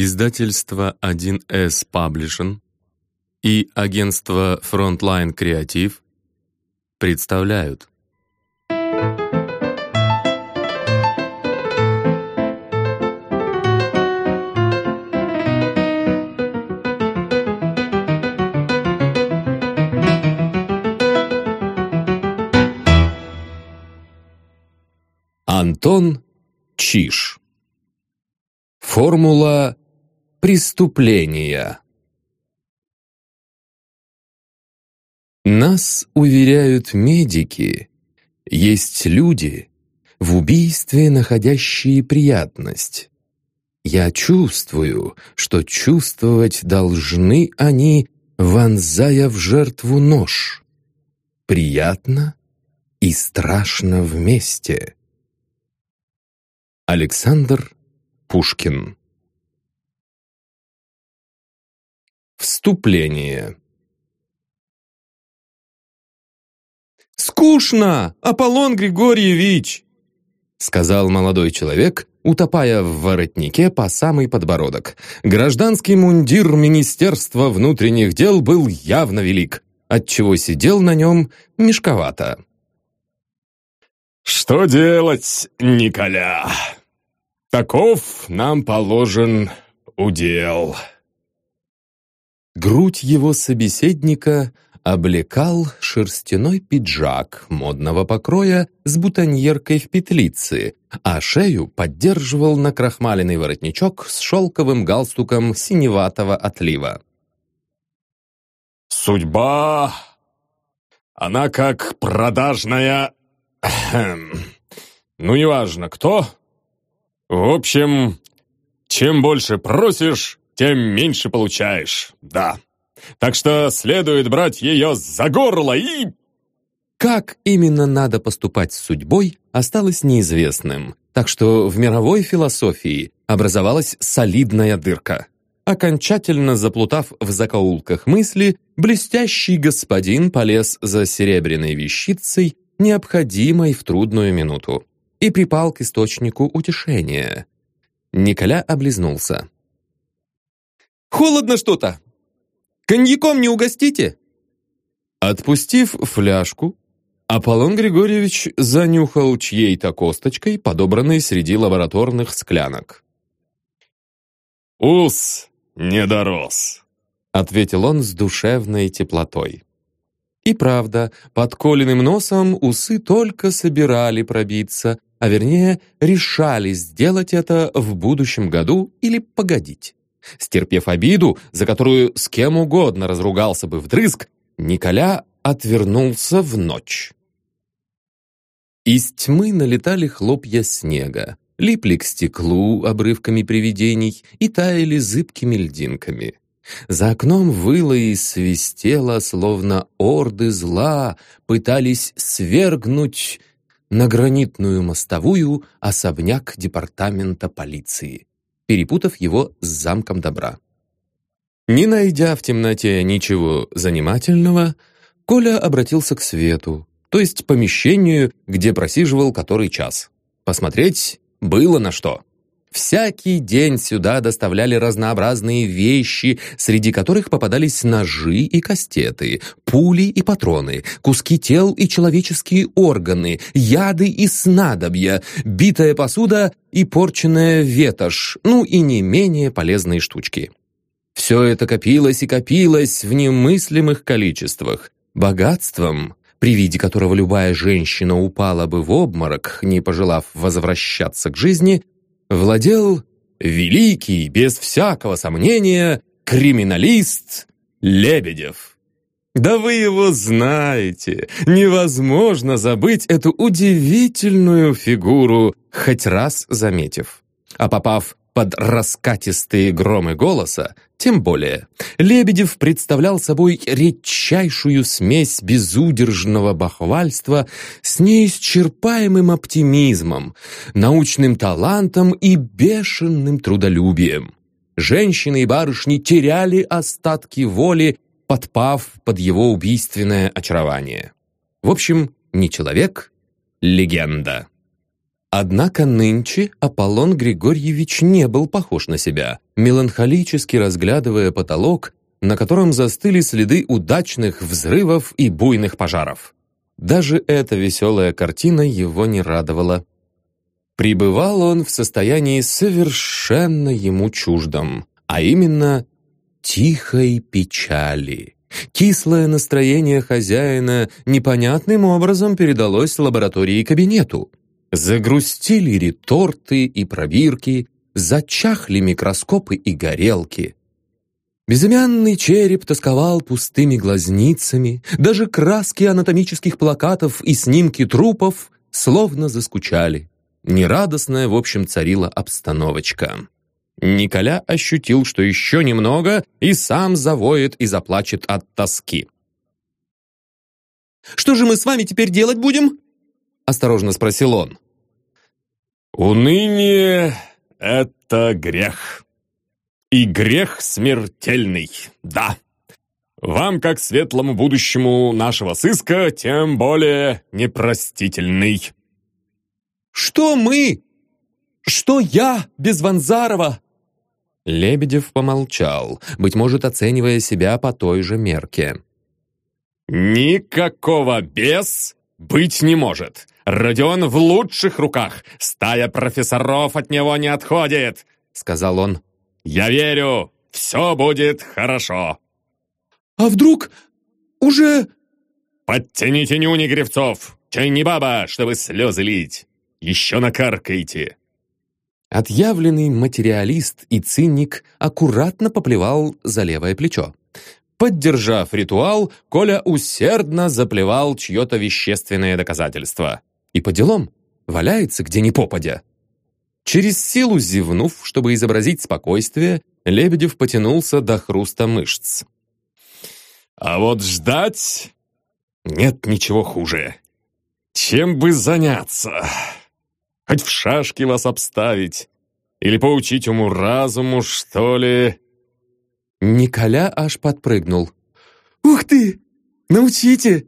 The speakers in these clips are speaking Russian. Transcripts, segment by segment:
Издательство 1С Publishing и агентство Frontline Creative представляют. Антон Чиш Формула преступления Нас уверяют медики, есть люди, в убийстве находящие приятность. Я чувствую, что чувствовать должны они, вонзая в жертву нож. Приятно и страшно вместе. Александр Пушкин Вступление «Скучно, Аполлон Григорьевич!» сказал молодой человек, утопая в воротнике по самый подбородок. Гражданский мундир Министерства внутренних дел был явно велик, отчего сидел на нем мешковато. «Что делать, Николя? Таков нам положен удел». Грудь его собеседника облекал шерстяной пиджак модного покроя с бутоньеркой в петлице, а шею поддерживал накрахмаленный воротничок с шелковым галстуком синеватого отлива. «Судьба... она как продажная... ну, неважно кто. В общем, чем больше просишь, тем меньше получаешь, да. Так что следует брать ее за горло и...» Как именно надо поступать с судьбой, осталось неизвестным, так что в мировой философии образовалась солидная дырка. Окончательно заплутав в закоулках мысли, блестящий господин полез за серебряной вещицей, необходимой в трудную минуту, и припал к источнику утешения. Николя облизнулся. Холодно что-то. Коньяком не угостите?» Отпустив фляжку, Аполлон Григорьевич занюхал чьей-то косточкой, подобранной среди лабораторных склянок. «Ус не дорос», — ответил он с душевной теплотой. И правда, под коленным носом усы только собирали пробиться, а вернее, решали сделать это в будущем году или погодить. Стерпев обиду, за которую с кем угодно разругался бы вдрызг, Николя отвернулся в ночь. Из тьмы налетали хлопья снега, липли к стеклу обрывками привидений и таяли зыбкими льдинками. За окном выло и свистело, словно орды зла пытались свергнуть на гранитную мостовую особняк департамента полиции перепутав его с замком добра. Не найдя в темноте ничего занимательного, Коля обратился к свету, то есть помещению, где просиживал который час. Посмотреть было на что. Всякий день сюда доставляли разнообразные вещи, среди которых попадались ножи и кастеты, пули и патроны, куски тел и человеческие органы, яды и снадобья, битая посуда и порченная ветошь, ну и не менее полезные штучки. Все это копилось и копилось в немыслимых количествах. Богатством, при виде которого любая женщина упала бы в обморок, не пожелав возвращаться к жизни – владел великий, без всякого сомнения, криминалист Лебедев. Да вы его знаете. Невозможно забыть эту удивительную фигуру, хоть раз заметив. А попав под раскатистые громы голоса, тем более. Лебедев представлял собой редчайшую смесь безудержного бахвальства с неисчерпаемым оптимизмом, научным талантом и бешеным трудолюбием. Женщины и барышни теряли остатки воли, подпав под его убийственное очарование. В общем, не человек, легенда. Однако нынче Аполлон Григорьевич не был похож на себя, меланхолически разглядывая потолок, на котором застыли следы удачных взрывов и буйных пожаров. Даже эта веселая картина его не радовала. Пребывал он в состоянии совершенно ему чуждом, а именно тихой печали. Кислое настроение хозяина непонятным образом передалось лаборатории и кабинету. Загрустили реторты и пробирки, зачахли микроскопы и горелки. Безымянный череп тосковал пустыми глазницами, даже краски анатомических плакатов и снимки трупов словно заскучали. Нерадостная, в общем, царила обстановочка. Николя ощутил, что еще немного, и сам завоет и заплачет от тоски. «Что же мы с вами теперь делать будем?» Осторожно спросил он. «Уныние — это грех. И грех смертельный, да. Вам, как светлому будущему нашего сыска, тем более непростительный». «Что мы? Что я без Ванзарова?» Лебедев помолчал, быть может, оценивая себя по той же мерке. «Никакого «без» быть не может. Родион в лучших руках. Стая профессоров от него не отходит», — сказал он. «Я верю, все будет хорошо». «А вдруг уже...» «Подтяните нюни, Гревцов! Чай не баба, чтобы слезы лить! Еще накаркайте!» Отъявленный материалист и циник аккуратно поплевал за левое плечо. Поддержав ритуал, Коля усердно заплевал чье-то вещественное доказательство. И по делам валяется где ни попадя. Через силу зевнув, чтобы изобразить спокойствие, Лебедев потянулся до хруста мышц. «А вот ждать нет ничего хуже. Чем бы заняться?» Хоть в шашки вас обставить. Или поучить уму-разуму, что ли?» Николя аж подпрыгнул. «Ух ты! Научите!»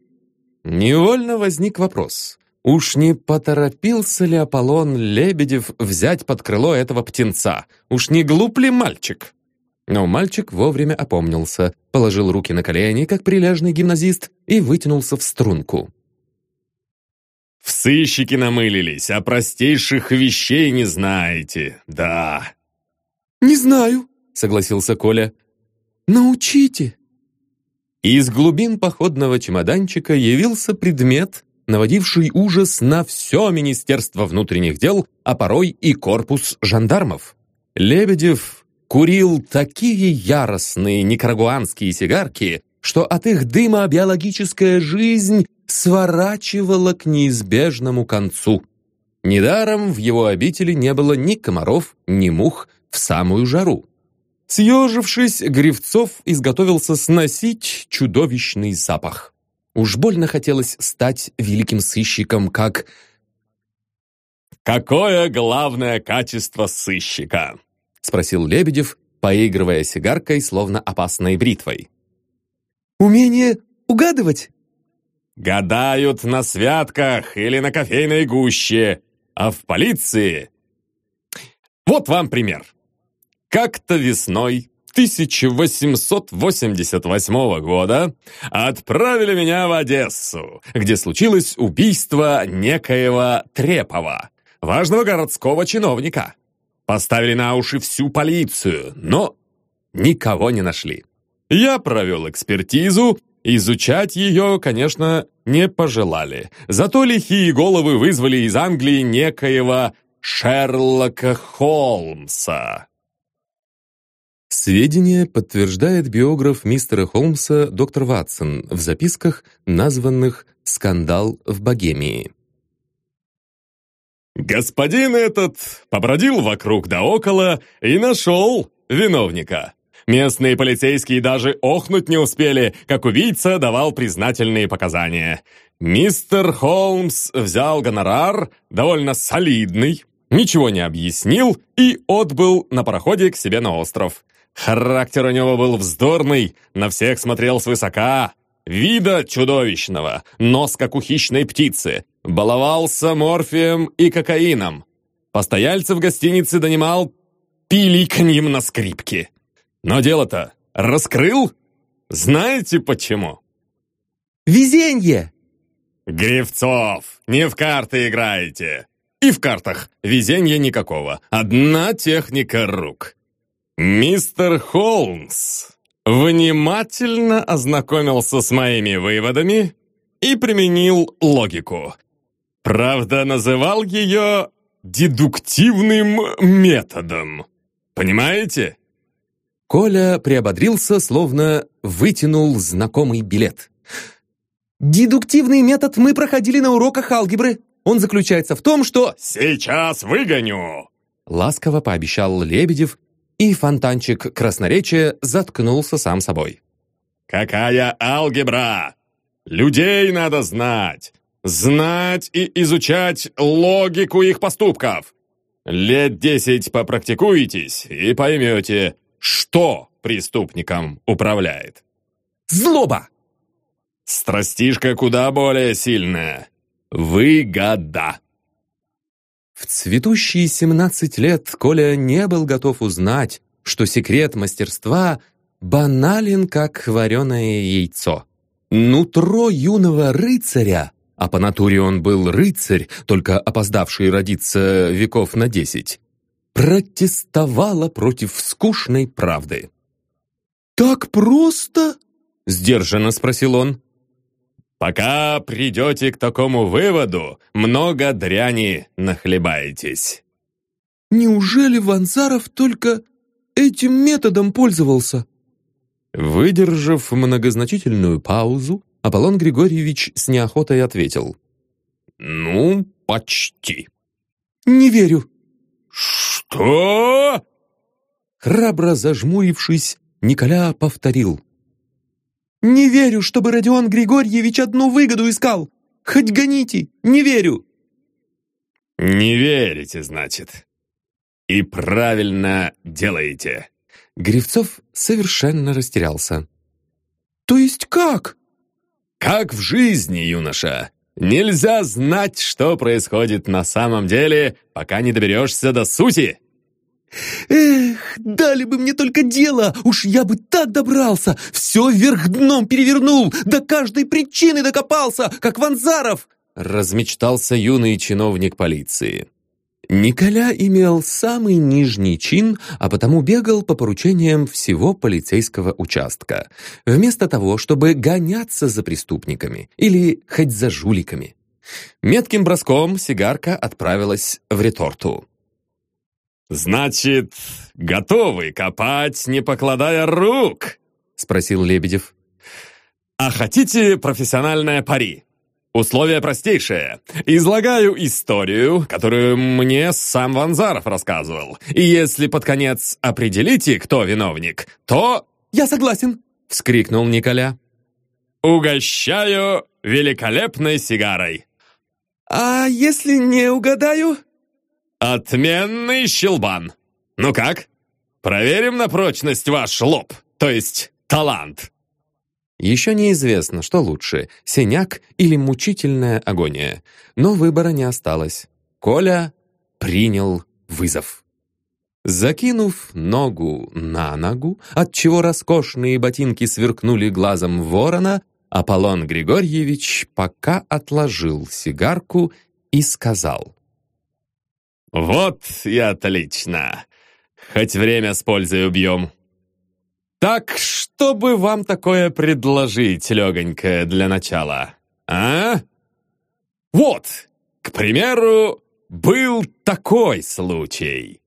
Невольно возник вопрос. Уж не поторопился ли Аполлон Лебедев взять под крыло этого птенца? Уж не глуп ли мальчик? Но мальчик вовремя опомнился, положил руки на колени, как прилежный гимназист, и вытянулся в струнку. В сыщики намылились, а простейших вещей не знаете, да». «Не знаю», — согласился Коля. «Научите». Из глубин походного чемоданчика явился предмет, наводивший ужас на все Министерство внутренних дел, а порой и корпус жандармов. Лебедев курил такие яростные никарагуанские сигарки, что от их дыма биологическая жизнь сворачивала к неизбежному концу. Недаром в его обители не было ни комаров, ни мух в самую жару. Съежившись, Гривцов изготовился сносить чудовищный запах. Уж больно хотелось стать великим сыщиком, как... «Какое главное качество сыщика?» — спросил Лебедев, поигрывая сигаркой, словно опасной бритвой. «Умение угадывать?» Гадают на святках или на кофейной гуще, а в полиции... Вот вам пример. Как-то весной 1888 года отправили меня в Одессу, где случилось убийство некоего Трепова, важного городского чиновника. Поставили на уши всю полицию, но никого не нашли. Я провел экспертизу Изучать ее, конечно, не пожелали. Зато лихие головы вызвали из Англии некоего Шерлока Холмса. Сведения подтверждает биограф мистера Холмса доктор Ватсон в записках, названных «Скандал в Богемии». Господин этот побродил вокруг да около и нашел виновника. Местные полицейские даже охнуть не успели, как убийца давал признательные показания. Мистер Холмс взял гонорар, довольно солидный, ничего не объяснил и отбыл на пароходе к себе на остров. Характер у него был вздорный, на всех смотрел свысока, вида чудовищного, нос как у хищной птицы, баловался морфием и кокаином. Постояльцев гостиницы донимал пиликаньем на скрипке. Но дело-то раскрыл? Знаете почему? «Везенье!» «Гривцов, не в карты играете!» И в картах везения никакого. Одна техника рук. Мистер Холмс внимательно ознакомился с моими выводами и применил логику. Правда, называл ее дедуктивным методом. Понимаете? Коля приободрился, словно вытянул знакомый билет. «Дедуктивный метод мы проходили на уроках алгебры. Он заключается в том, что...» «Сейчас выгоню!» Ласково пообещал Лебедев, и фонтанчик красноречия заткнулся сам собой. «Какая алгебра? Людей надо знать! Знать и изучать логику их поступков! Лет десять попрактикуетесь и поймете, что преступником управляет». «Злоба!» Страстишка куда более сильная. Выгода. В цветущие 17 лет Коля не был готов узнать, что секрет мастерства банален, как вареное яйцо. Нутро юного рыцаря, а по натуре он был рыцарь, только опоздавший родиться веков на десять, протестовало против скучной правды. «Так просто?» — сдержанно спросил он. Пока придете к такому выводу, много дряни нахлебаетесь. Неужели Ванзаров только этим методом пользовался? Выдержав многозначительную паузу, Аполлон Григорьевич с неохотой ответил. «Ну, почти». «Не верю». «Что?» Храбро зажмурившись, Николя повторил. Не верю, чтобы Родион Григорьевич одну выгоду искал. Хоть гоните, не верю. Не верите, значит. И правильно делаете. Гривцов совершенно растерялся. То есть как? Как в жизни, юноша. Нельзя знать, что происходит на самом деле, пока не доберешься до сути. Эх, дали бы мне только дело, уж я бы так добрался, все вверх дном перевернул, до каждой причины докопался, как Ванзаров!» Размечтался юный чиновник полиции. Николя имел самый нижний чин, а потому бегал по поручениям всего полицейского участка, вместо того, чтобы гоняться за преступниками или хоть за жуликами. Метким броском сигарка отправилась в реторту. «Значит, готовы копать, не покладая рук?» — спросил Лебедев. «А хотите профессиональное пари? Условие простейшее. Излагаю историю, которую мне сам Ванзаров рассказывал. И если под конец определите, кто виновник, то...» «Я согласен!» — вскрикнул Николя. «Угощаю великолепной сигарой!» «А если не угадаю?» «Отменный щелбан! Ну как? Проверим на прочность ваш лоб, то есть талант!» Еще неизвестно, что лучше, синяк или мучительная агония. Но выбора не осталось. Коля принял вызов. Закинув ногу на ногу, отчего роскошные ботинки сверкнули глазом ворона, Аполлон Григорьевич пока отложил сигарку и сказал. «Вот и отлично! Хоть время с пользой убьем!» «Так, что бы вам такое предложить, легонькое, для начала, а?» «Вот, к примеру, был такой случай!»